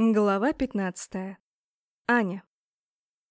Глава 15. Аня.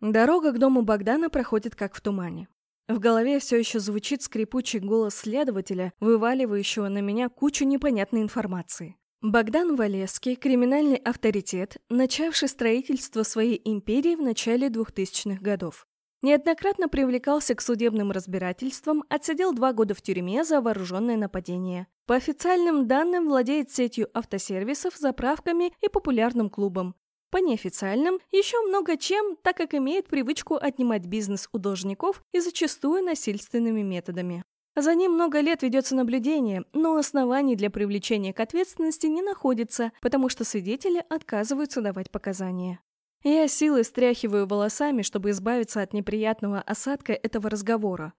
Дорога к дому Богдана проходит как в тумане. В голове все еще звучит скрипучий голос следователя, вываливающего на меня кучу непонятной информации. Богдан Валеский – криминальный авторитет, начавший строительство своей империи в начале 2000-х годов. Неоднократно привлекался к судебным разбирательствам, отсидел два года в тюрьме за вооруженное нападение. По официальным данным владеет сетью автосервисов, заправками и популярным клубом. По неофициальным – еще много чем, так как имеет привычку отнимать бизнес у должников и зачастую насильственными методами. За ним много лет ведется наблюдение, но оснований для привлечения к ответственности не находится, потому что свидетели отказываются давать показания. Я силой стряхиваю волосами, чтобы избавиться от неприятного осадка этого разговора.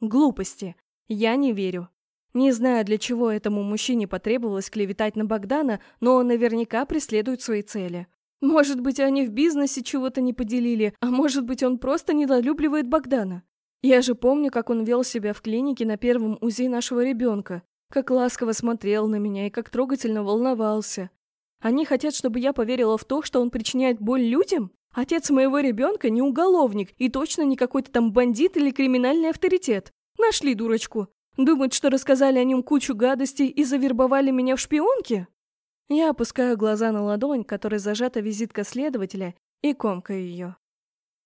Глупости. Я не верю. Не знаю, для чего этому мужчине потребовалось клеветать на Богдана, но он наверняка преследует свои цели. Может быть, они в бизнесе чего-то не поделили, а может быть, он просто недолюбливает Богдана. Я же помню, как он вел себя в клинике на первом УЗИ нашего ребенка, как ласково смотрел на меня и как трогательно волновался. Они хотят, чтобы я поверила в то, что он причиняет боль людям? Отец моего ребенка не уголовник и точно не какой-то там бандит или криминальный авторитет. Нашли дурочку. Думают, что рассказали о нем кучу гадостей и завербовали меня в шпионке? Я опускаю глаза на ладонь, которой зажата визитка следователя, и комкаю ее.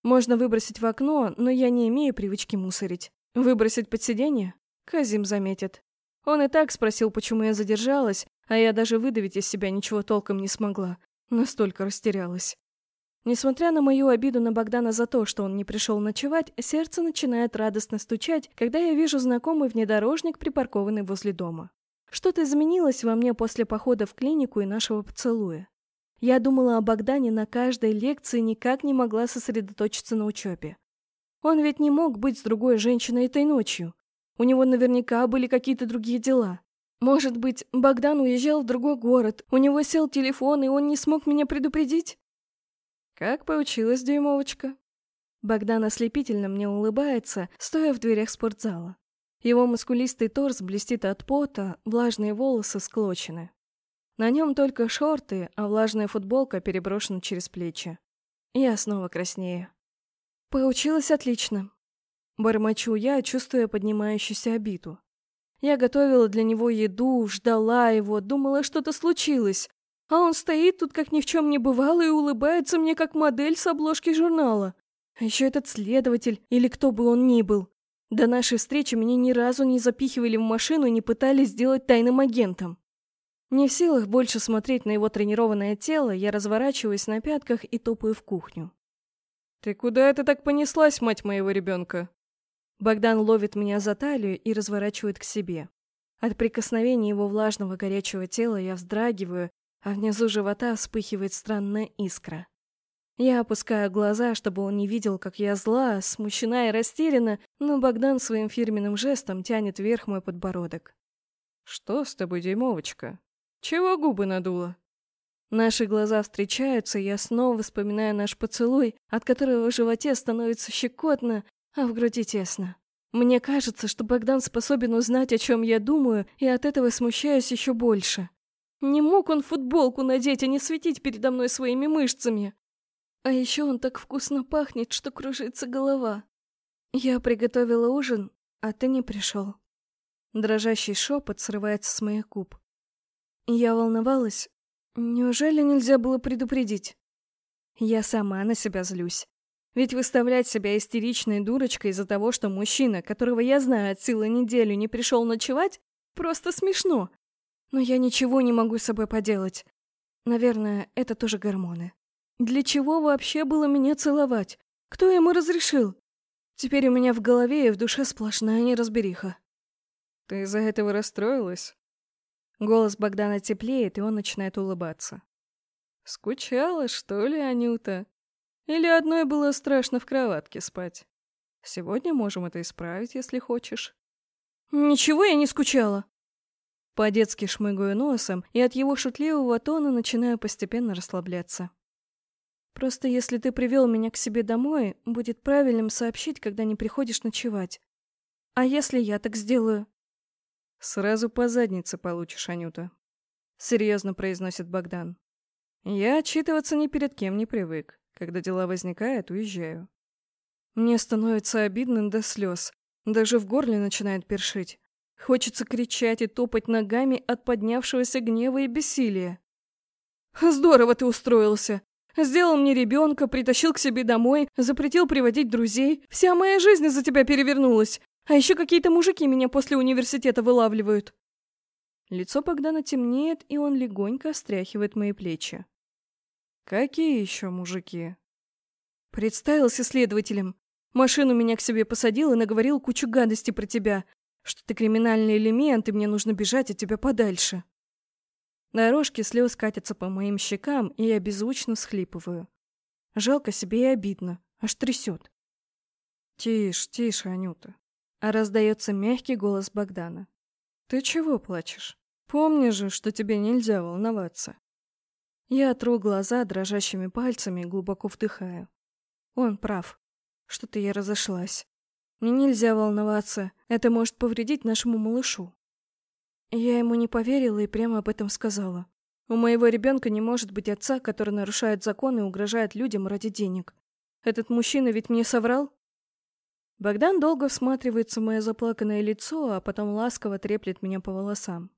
Можно выбросить в окно, но я не имею привычки мусорить. Выбросить под сиденье? Казим заметит. Он и так спросил, почему я задержалась, а я даже выдавить из себя ничего толком не смогла. Настолько растерялась. Несмотря на мою обиду на Богдана за то, что он не пришел ночевать, сердце начинает радостно стучать, когда я вижу знакомый внедорожник, припаркованный возле дома. Что-то изменилось во мне после похода в клинику и нашего поцелуя. Я думала о Богдане на каждой лекции и никак не могла сосредоточиться на учебе. Он ведь не мог быть с другой женщиной этой ночью. У него наверняка были какие-то другие дела. Может быть, Богдан уезжал в другой город, у него сел телефон, и он не смог меня предупредить? Как получилось, дюймовочка? Богдан ослепительно мне улыбается, стоя в дверях спортзала. Его мускулистый торс блестит от пота, влажные волосы склочены. На нем только шорты, а влажная футболка переброшена через плечи. Я снова краснею. Получилось отлично. Бормочу я, чувствуя поднимающуюся обиду. Я готовила для него еду, ждала его, думала, что-то случилось. А он стоит тут, как ни в чем не бывало, и улыбается мне, как модель с обложки журнала. А еще этот следователь, или кто бы он ни был. До нашей встречи меня ни разу не запихивали в машину и не пытались сделать тайным агентом. Не в силах больше смотреть на его тренированное тело, я разворачиваюсь на пятках и топаю в кухню. «Ты куда это так понеслась, мать моего ребенка?» Богдан ловит меня за талию и разворачивает к себе. От прикосновения его влажного горячего тела я вздрагиваю, а внизу живота вспыхивает странная искра. Я опускаю глаза, чтобы он не видел, как я зла, смущена и растеряна, но Богдан своим фирменным жестом тянет вверх мой подбородок. «Что с тобой, дюймовочка? Чего губы надула?» Наши глаза встречаются, и я снова вспоминаю наш поцелуй, от которого в животе становится щекотно, а в груди тесно. Мне кажется, что Богдан способен узнать, о чем я думаю, и от этого смущаюсь еще больше. Не мог он футболку надеть, а не светить передо мной своими мышцами. А еще он так вкусно пахнет, что кружится голова. Я приготовила ужин, а ты не пришел. Дрожащий шепот срывается с моих губ. Я волновалась. Неужели нельзя было предупредить? Я сама на себя злюсь. Ведь выставлять себя истеричной дурочкой из-за того, что мужчина, которого я знаю от силы неделю, не пришел ночевать, просто смешно. Но я ничего не могу с собой поделать. Наверное, это тоже гормоны. Для чего вообще было меня целовать? Кто ему разрешил? Теперь у меня в голове и в душе сплошная неразбериха. Ты из-за этого расстроилась? Голос Богдана теплеет, и он начинает улыбаться. Скучала, что ли, Анюта? Или одной было страшно в кроватке спать? Сегодня можем это исправить, если хочешь. Ничего я не скучала. По-детски шмыгаю носом, и от его шутливого тона начинаю постепенно расслабляться. Просто если ты привел меня к себе домой, будет правильным сообщить, когда не приходишь ночевать. А если я так сделаю? Сразу по заднице получишь, Анюта. Серьезно произносит Богдан. Я отчитываться ни перед кем не привык. Когда дела возникают, уезжаю. Мне становится обидно до слез. Даже в горле начинает першить. Хочется кричать и топать ногами от поднявшегося гнева и бессилия. «Здорово ты устроился! Сделал мне ребенка, притащил к себе домой, запретил приводить друзей. Вся моя жизнь из-за тебя перевернулась. А еще какие-то мужики меня после университета вылавливают». Лицо Богдана темнеет, и он легонько стряхивает мои плечи. «Какие еще мужики?» Представился следователем. Машину меня к себе посадил и наговорил кучу гадости про тебя, что ты криминальный элемент, и мне нужно бежать от тебя подальше. Дорожки слез катятся по моим щекам, и я беззвучно всхлипываю. Жалко себе и обидно, аж трясет. «Тише, тише, Анюта!» А раздается мягкий голос Богдана. «Ты чего плачешь? Помни же, что тебе нельзя волноваться». Я тру глаза дрожащими пальцами глубоко вдыхаю. Он прав. Что-то я разошлась. Мне нельзя волноваться, это может повредить нашему малышу. Я ему не поверила и прямо об этом сказала. У моего ребенка не может быть отца, который нарушает закон и угрожает людям ради денег. Этот мужчина ведь мне соврал? Богдан долго всматривается в мое заплаканное лицо, а потом ласково треплет меня по волосам.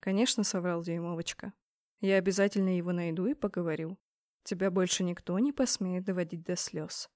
Конечно, соврал Дюймовочка. Я обязательно его найду и поговорю. Тебя больше никто не посмеет доводить до слез.